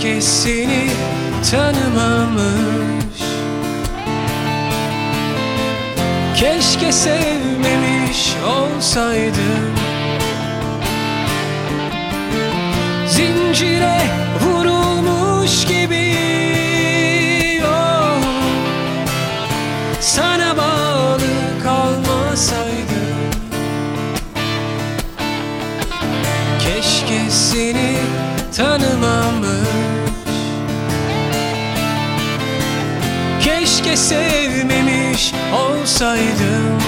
Keşke seni tanımamış. Keşke sevmemiş olsaydım Zincire vurulmuş gibi. Oh, Sana bağlı kalmasaydım Keşke seni tanımamış Keşke sevmemiş olsaydım.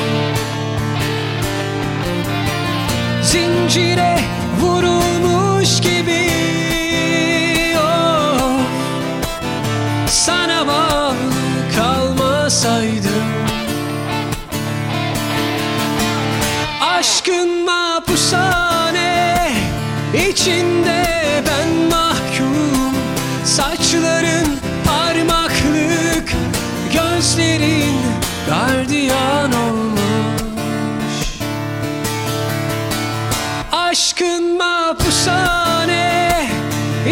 Zincire vurulmuş gibi oh, Sana bağlı kalmasaydım. Aşkın mapushane içinde ben mahkum. Saçların Gözlerin gardiyan olmuş. Aşkın mapushane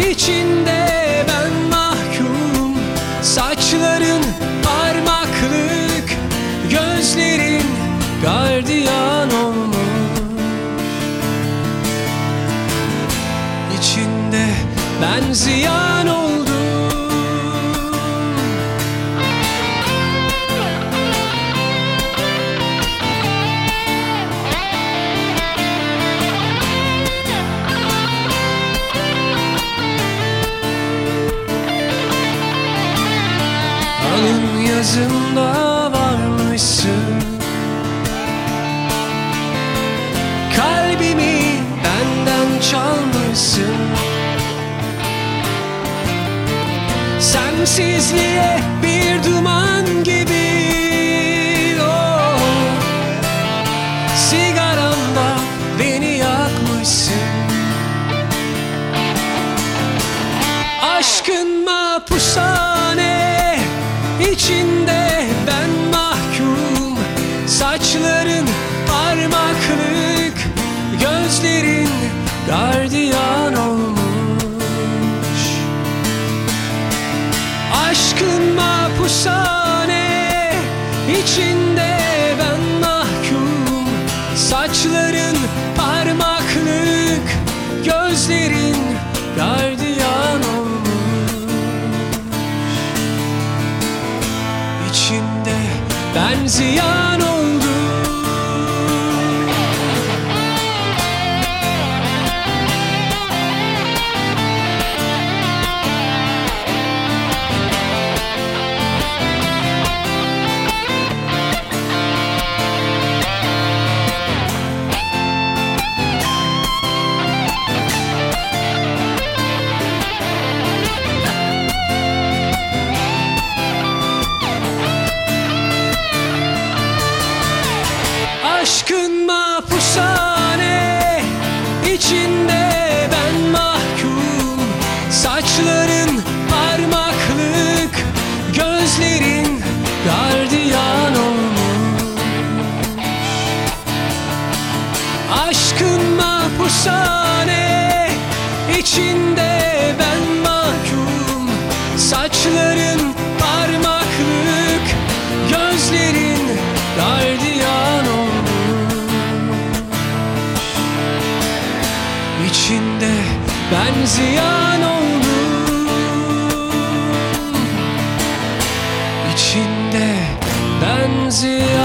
içinde ben mahkum. Saçların parmaklık Gözlerin gardiyan olmuş. İçinde ben ziyan yazımda varmışsın. Kalbimi benden çalmışsın. Sensizliğe bir duman gibi. Oh. Sigaramda beni yakmışsın. Aşkın mapushane mapushane içinde ben mahkum. Saçların parmaklık Gözlerin gardiyan olmuş. İçinde ben ziyan Aşkın mapushane içinde ben mahkum. Saçların parmaklık Gözlerin gardiyan olmuş. Aşkın mapushane İçinde ben ziyan oldum. İçinde ben ziyan